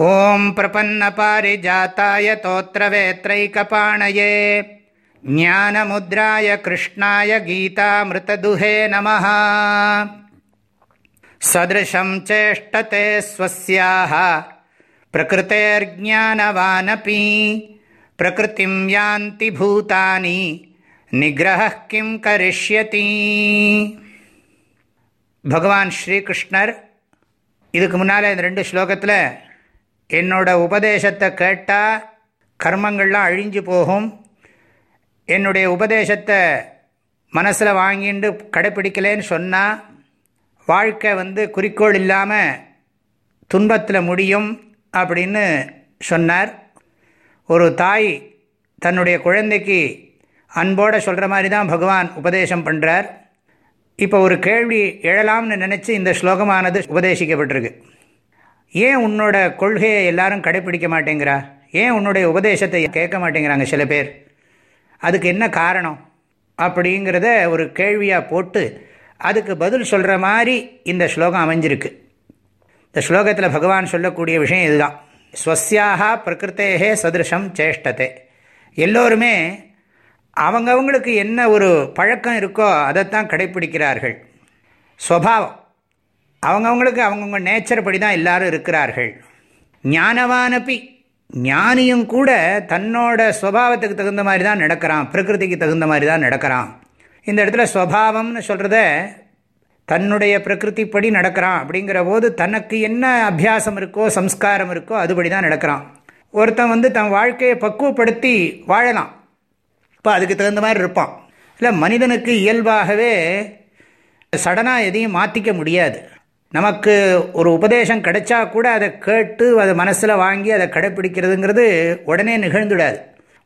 ॐ प्रपन्नपारिजाताय तोत्रवेत्रैकपाणये ज्ञानमुद्राय कृष्णाय गीतामृतदुहे नमः सदृशं चेष्टते स्वस्याः प्रकृतेर्ज्ञानवानपि प्रकृतिं यान्ति भूतानि निग्रहः किं करिष्यति பகவான் ஸ்ரீகிருஷ்ணர் இதுக்கு முன்னால் இந்த ரெண்டு ஸ்லோகத்தில் என்னோட உபதேசத்தை கேட்டால் கர்மங்கள்லாம் அழிஞ்சு போகும். என்னுடைய உபதேசத்தை மனசில் வாங்கிட்டு கடைப்பிடிக்கலேன்னு சொன்னால் வாழ்க்கை வந்து குறிக்கோள் இல்லாமல் துன்பத்தில் முடியும் அப்படின்னு சொன்னார். ஒரு தாய் தன்னுடைய குழந்தைக்கு அன்போடு சொல்கிற மாதிரி தான் பகவான் உபதேசம் பண்ணுறார் இப்போ ஒரு கேள்வி எழலாம்னு நினச்சி இந்த ஸ்லோகமானது உபதேசிக்கப்பட்டிருக்கு. ஏன் உன்னோட கொள்கையை எல்லாரும் கடைப்பிடிக்க மாட்டேங்கிறா? ஏன் உன்னுடைய உபதேசத்தை கேட்க மாட்டேங்கிறாங்க சில பேர்? அதுக்கு என்ன காரணம்? அப்படிங்கிறத ஒரு கேள்வியாக போட்டு அதுக்கு பதில் சொல்கிற மாதிரி இந்த ஸ்லோகம் அமைஞ்சிருக்கு. இந்த ஸ்லோகத்தில் பகவான் சொல்லக்கூடிய விஷயம் இதுதான். ஸ்வசியாக பிரகிருத்தேகே சதிருஷம் சேஷ்டத்தை எல்லோருமே அவங்கவுங்களுக்கு என்ன ஒரு பழக்கம் இருக்கோ அதைத்தான் கடைப்பிடிக்கிறார்கள். ஸ்வபாவம். அவங்கவுங்களுக்கு அவங்கவுங்க நேச்சர் படி தான் எல்லாரும் இருக்கிறார்கள். ஞானவானப்பி ஞானியும் கூட தன்னோட ஸ்வபாவத்துக்கு தகுந்த மாதிரி தான் நடக்கிறான் பிரகிருதிக்கு தகுந்த மாதிரி தான் நடக்கிறான். இந்த இடத்துல ஸ்வபாவம்னு சொல்கிறத தன்னுடைய பிரகிருதிப்படி நடக்கிறான் அப்படிங்கிற போது தனக்கு என்ன அபியாசம் இருக்கோ சம்ஸ்காரம் இருக்கோ அதுபடி தான் நடக்கிறான். ஒருத்தன் வந்து தன் வாழ்க்கையை பக்குவப்படுத்தி வாழலாம். இப்போ அதுக்கு தகுந்த மாதிரி இருப்பான். இல்லை மனிதனுக்கு இயல்பாகவே சடனாக எதையும் மாற்றிக்க முடியாது. நமக்கு ஒரு உபதேசம் கிடைச்சா கூட அதை கேட்டு அதை மனசில் வாங்கி அதை கடைப்பிடிக்கிறதுங்கிறது உடனே நிகழ்ந்துடாது.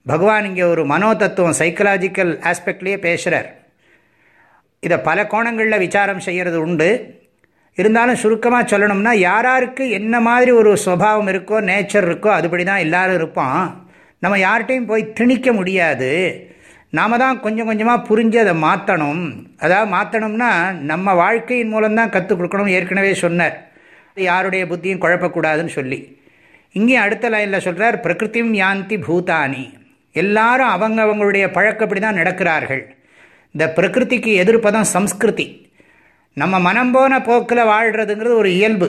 பகவான் இங்கே ஒரு மனோ தத்துவம் சைக்கலாஜிக்கல் ஆஸ்பெக்ட்லேயே பேசுகிறார் இதை பல கோணங்களில் விசாரம் செய்கிறது உண்டு. இருந்தாலும் சுருக்கமாக சொல்லணும்னா யாராருக்கு என்ன மாதிரி ஒரு சுவாவம் இருக்கோ நேச்சர் இருக்கோ அதுபடி தான் எல்லோரும் இருப்பான் நம்ம யார்கிட்டையும் போய் திணிக்க முடியாது. நாம் தான் கொஞ்சம் கொஞ்சமாக புரிஞ்சு அதை மாற்றணும் அதாவது மாற்றணும்னா நம்ம வாழ்க்கையின் மூலம்தான் கற்றுக் கொடுக்கணும் ஏற்கனவே சொன்னார். யாருடைய புத்தியும் குழப்பக்கூடாதுன்னு சொல்லி. இங்கேயும் அடுத்த லைனில் சொல்கிறார் பிரகிருத்தியும் யாந்தி பூதானி. எல்லாரும் அவங்க அவங்களுடைய பழக்கப்படி தான் நடக்கிறார்கள். இந்த பிரகிருதிக்கு எதிர்ப்பதம் சம்ஸ்கிருதி. நம்ம மனம் போன போக்கில் வாழ்கிறதுங்கிறது ஒரு இயல்பு.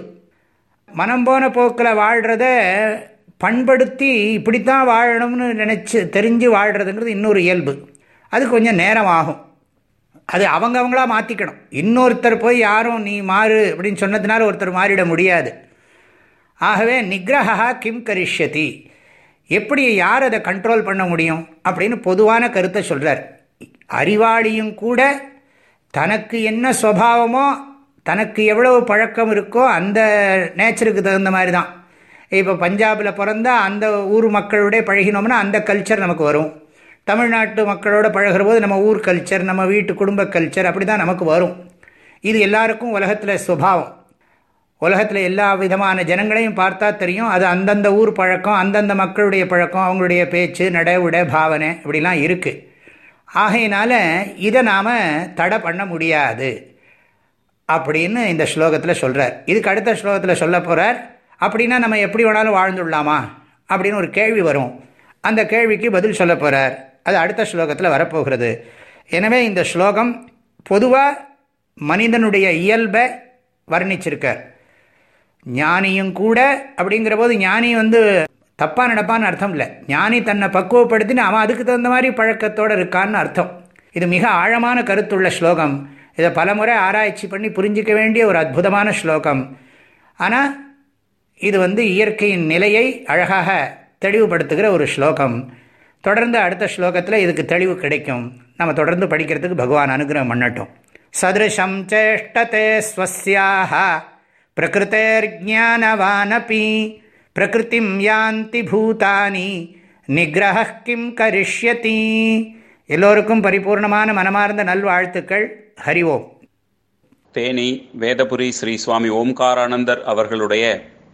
மனம் போன போக்கில் வாழ்கிறத பண்படுத்தி இப்படித்தான் வாழணும்னு நினச்சி தெரிஞ்சு வாழ்கிறதுங்கிறது இன்னொரு இயல்பு. அது கொஞ்சம் நேரம் ஆகும் அது அவங்கவங்களாக மாற்றிக்கணும் இன்னொருத்தர் போய் யாரும் நீ மாறு அப்படின்னு சொன்னதுனால ஒருத்தர் மாறிட முடியாது. ஆகவே நிகிரகா கிம் கரிஷ்யதி. எப்படி யார் அதை கண்ட்ரோல் பண்ண முடியும் அப்படின்னு பொதுவான கருத்தை சொல்கிறார் அறிவாளியும் கூட தனக்கு என்ன சுவாவமோ தனக்கு எவ்வளவு பழக்கம் இருக்கோ அந்த நேச்சருக்கு தகுந்த மாதிரி தான் இப்போ பஞ்சாபில் பிறந்தால் அந்த ஊர் மக்களுடைய பழகினோம்னா அந்த கல்ச்சர் நமக்கு வரும். தமிழ்நாட்டு மக்களோட பழகிற போது நம்ம ஊர் கல்ச்சர் நம்ம வீட்டு குடும்ப கல்ச்சர் அப்படி தான் நமக்கு வரும். இது எல்லாருக்கும் உலகத்தில் சுபாவம். உலகத்தில் எல்லா விதமான ஜனங்களையும் பார்த்தா தெரியும். அது அந்தந்த ஊர் பழக்கம் அந்தந்த மக்களுடைய பழக்கம் அவங்களுடைய பேச்சு நட உட பாவனை இப்படிலாம் இருக்குது ஆகையினால இதை நாம் தடை பண்ண முடியாது. அப்படின்னு இந்த ஸ்லோகத்தில் சொல்கிறார் இதுக்கு அடுத்த ஸ்லோகத்தில் சொல்ல போகிறார் அப்படின்னா நம்ம எப்படி வேணாலும் வாழ்ந்துடலாமா? அப்படின்னு ஒரு கேள்வி வரும். அந்த கேள்விக்கு பதில் சொல்ல போகிறார் அது அடுத்த ஸ்லோகத்தில் வரப்போகிறது. எனவே இந்த ஸ்லோகம் பொதுவாக மனிதனுடைய இயல்பை வர்ணிச்சிருக்கார். ஞானியும் கூட அப்படிங்கிற போது ஞானி வந்து தப்பாக நடப்பான்னு அர்த்தம் இல்லை. ஞானி தன்னை பக்குவப்படுத்தின்னு அவன் அதுக்கு தகுந்த மாதிரி பழக்கத்தோடு இருக்கான்னு அர்த்தம். இது மிக ஆழமான கருத்துள்ள ஸ்லோகம். இதை பலமுறை ஆராய்ச்சி பண்ணி புரிஞ்சிக்க வேண்டிய ஒரு அற்புதமான ஸ்லோகம். ஆனால் இது வந்து இயற்கையின் நிலையை அழகாக தெளிவுபடுத்துகிற ஒரு ஸ்லோகம். தொடர்ந்து அடுத்த ஸ்லோகத்தில் இதுக்கு தெளிவு கிடைக்கும். நம்ம தொடர்ந்து படிக்கிறதுக்கு பகவான் அனுகிரகம் பண்ணட்டும். சதிருஷம் சேஷ்டதே ஸ்வசியாக பிரகிருத்தேர்ஜானவானபி. பிரகிருதிம் யாந்தி பூதானி. நிகிரக கிம் கரிஷ்யதி. எல்லோருக்கும் பரிபூர்ணமான மனமார்ந்த நல்வாழ்த்துக்கள். ஹரி ஓம். தேனி வேதபுரி ஸ்ரீ சுவாமி ஓம்காரானந்தர் அவர்களுடைய